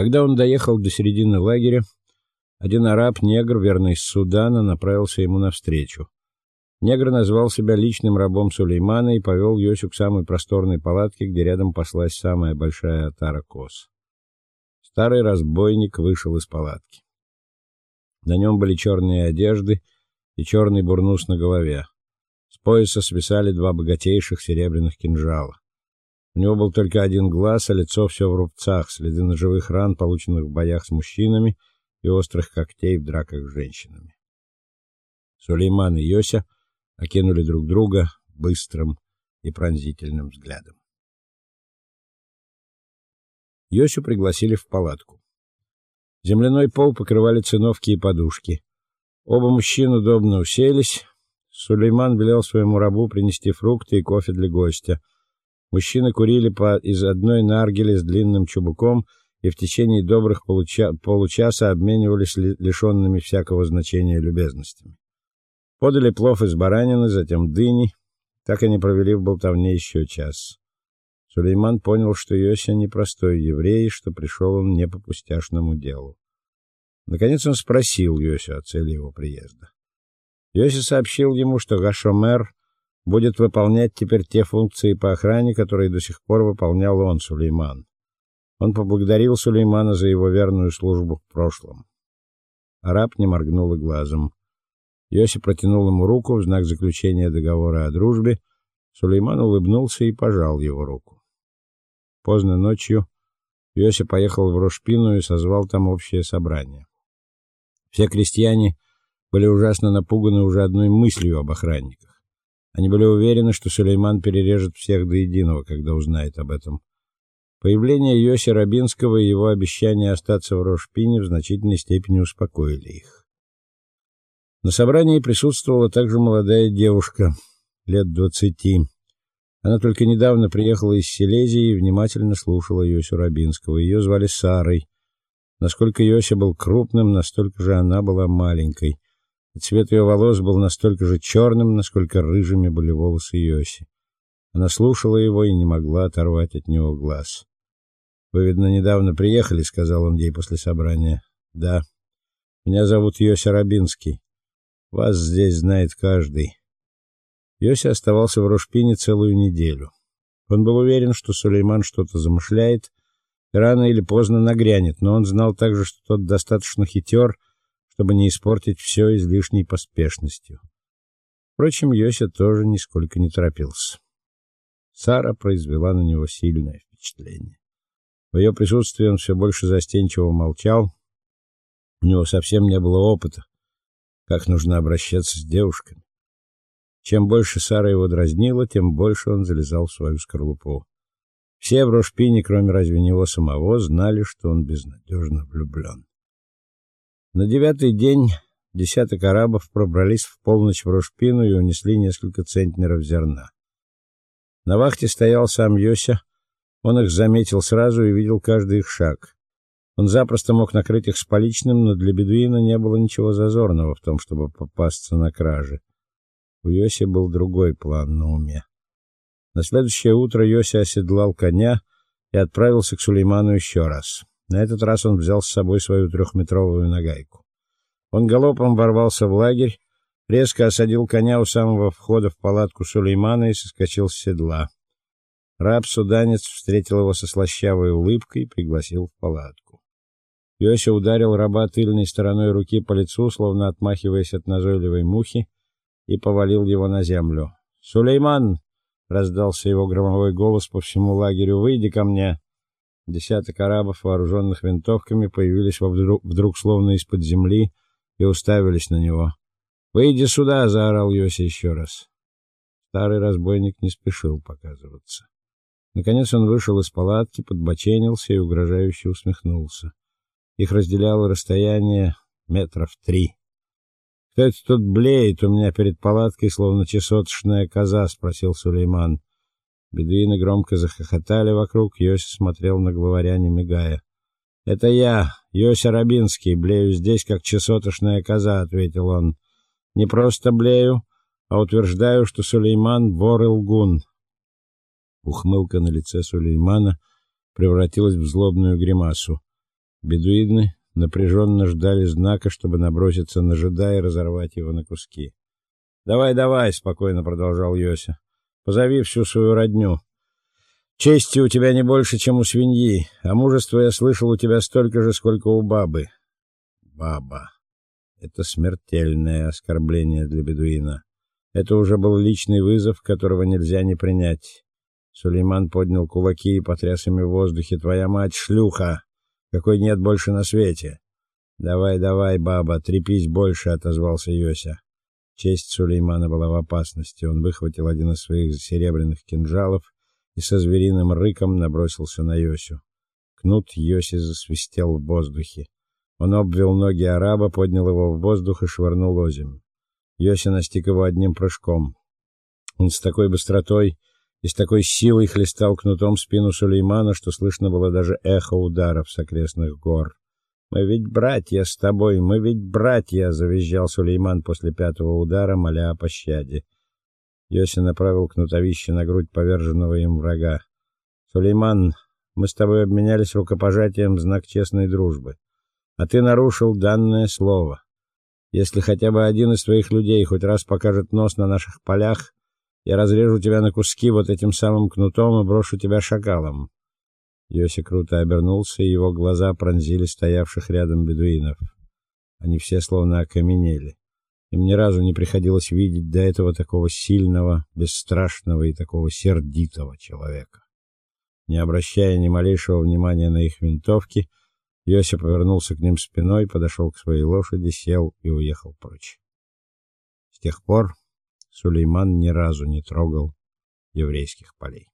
Когда он доехал до середины лагеря, один араб-негр, верный из Судана, направился ему навстречу. Негр назвал себя личным рабом Сулеймана и повел Йосю к самой просторной палатке, где рядом паслась самая большая отара коз. Старый разбойник вышел из палатки. На нем были черные одежды и черный бурнус на голове. С пояса свисали два богатейших серебряных кинжала. У него был только один глаз, а лицо все в рубцах, следы ножевых ран, полученных в боях с мужчинами, и острых когтей в драках с женщинами. Сулейман и Йося окинули друг друга быстрым и пронзительным взглядом. Йосю пригласили в палатку. Земляной пол покрывали циновки и подушки. Оба мужчины удобно уселись. Сулейман велел своему рабу принести фрукты и кофе для гостя. Мужчины курили по из одной наргили с длинным чубуком и в течение добрых получа получаса обменивались лишенными всякого значения любезностями. Подали плов из баранины, затем дыни. Так они провели в болтовне еще час. Сулейман понял, что Йося не простой еврей, что пришел он не по пустяшному делу. Наконец он спросил Йосю о цели его приезда. Йося сообщил ему, что Гашомер будет выполнять теперь те функции по охране, которые до сих пор выполнял он, Сулейман. Он поблагодарил Сулеймана за его верную службу в прошлом. Араб не моргнул и глазом. Йоси протянул ему руку в знак заключения договора о дружбе. Сулейман улыбнулся и пожал его руку. Поздно ночью Йоси поехал в Рошпину и созвал там общее собрание. Все крестьяне были ужасно напуганы уже одной мыслью об охранниках. Они были уверены, что Сулейман перережет всех до единого, когда узнает об этом. Появление Йоси Рабинского и его обещание остаться в Рошпине в значительной степени успокоили их. На собрании присутствовала также молодая девушка, лет двадцати. Она только недавно приехала из Силезии и внимательно слушала Йосю Рабинского. Ее звали Сарой. Насколько Йося был крупным, настолько же она была маленькой. Цвет ее волос был настолько же черным, насколько рыжими были волосы Йоси. Она слушала его и не могла оторвать от него глаз. Вы видно недавно приехали, сказал он ей после собрания. Да. Меня зовут Йося Рабинский. Вас здесь знает каждый. Йося оставался в Рошпине целую неделю. Он был уверен, что Сулейман что-то замышляет, и рано или поздно нагрянет, но он знал также, что тот достаточно хитер, чтобы не испортить все излишней поспешностью. Впрочем, Йося тоже нисколько не торопился. Сара произвела на него сильное впечатление. В ее присутствии он все больше застенчиво молчал. У него совсем не было опыта как нужно обращаться с девушками. Чем больше Сара его дразнила, тем больше он залезал в свою скорлупу. Все в Рошпине, кроме разве него самого, знали, что он безнадежно влюблен. На девятый день десяток арабов пробрались в полночь в Рошпину и унесли несколько центнеров зерна. На вахте стоял сам Йося. Он их заметил сразу и видел каждый их шаг. Он запросто мог накрыть их с поличным, но для бедуина не было ничего зазорного в том, чтобы попасться на краже. У Йоси был другой план на уме. На следующее утро Йоси оседлал коня и отправился к Сулейману еще раз. На этот раз он взял с собой свою трехметровую нагайку. Он галопом ворвался в лагерь, резко осадил коня у самого входа в палатку Сулеймана и соскочил с седла. Раб-суданец встретил его со слащавой улыбкой и пригласил в палатку. Йося ударил раба тыльной стороной руки по лицу, словно отмахиваясь от назойливой мухи, и повалил его на землю. "Сулейман!" раздался его громовой голос по всему лагерю. "Выйди ко мне!" Десяток арабов, вооруженных винтовками, появились вдруг, вдруг словно из-под земли и уставились на него. "Выйди сюда!" заорал Йося еще раз. Старый разбойник не спешил показываться. Наконец он вышел из палатки, подбоченился и угрожающе усмехнулся. Их разделяло расстояние метров три. Кто это тут блеет у меня перед палаткой, словно чесоточная коза, спросил Сулейман. Бедуины громко захохотали вокруг, Йося смотрел на главаря, не мигая. Это я, Йося Рабинский, блею здесь как чесоточная коза, ответил он. Не просто блею, а утверждаю, что Сулейман вор и лгун. Ухмылка на лице Сулеймана превратилась в злобную гримасу. Бедуины напряженно ждали знака, чтобы наброситься на жида и разорвать его на куски. "Давай, давай", спокойно продолжал Йося. "Позови всю свою родню. Чести у тебя не больше, чем у свиньи, а мужества я слышал у тебя столько же, сколько у бабы". Баба. Это смертельное оскорбление для бедуина. Это уже был личный вызов, которого нельзя не принять. Сулейман поднял кулаки и потряс ими в воздухе: "Твоя мать шлюха, какой нет больше на свете". "Давай, давай, баба, трепись больше", отозвался Йося. Честь Сулеймана была в опасности. Он выхватил один из своих серебряных кинжалов и со звериным рыком набросился на Йосю. Кнут Йоси засвистел в воздухе. Он обвил ноги араба, поднял его в воздух и швырнул озимь. Йоси настиг его одним прыжком. Он с такой быстротой и с такой силой хлестал кнутом спину Сулеймана, что слышно было даже эхо ударов с окрестных гор. Мы ведь братья с тобой, мы ведь братья, завизжал Сулейман после пятого удара, моля о пощаде. Йоси направил кнутовище на грудь поверженного им врага. Сулейман, мы с тобой обменялись рукопожатием в знак честной дружбы, а ты нарушил данное слово. Если хотя бы один из твоих людей хоть раз покажет нос на наших полях, я разрежу тебя на куски вот этим самым кнутом и брошу тебя шакалом. Йоси круто обернулся, и его глаза пронзили стоявших рядом бедуинов. Они все словно окаменели. Им ни разу не приходилось видеть до этого такого сильного, бесстрашного и такого сердитого человека. Не обращая ни малейшего внимания на их винтовки, Йоси повернулся к ним спиной, подошел к своей лошади, сел и уехал прочь. С тех пор Сулейман ни разу не трогал еврейских полей.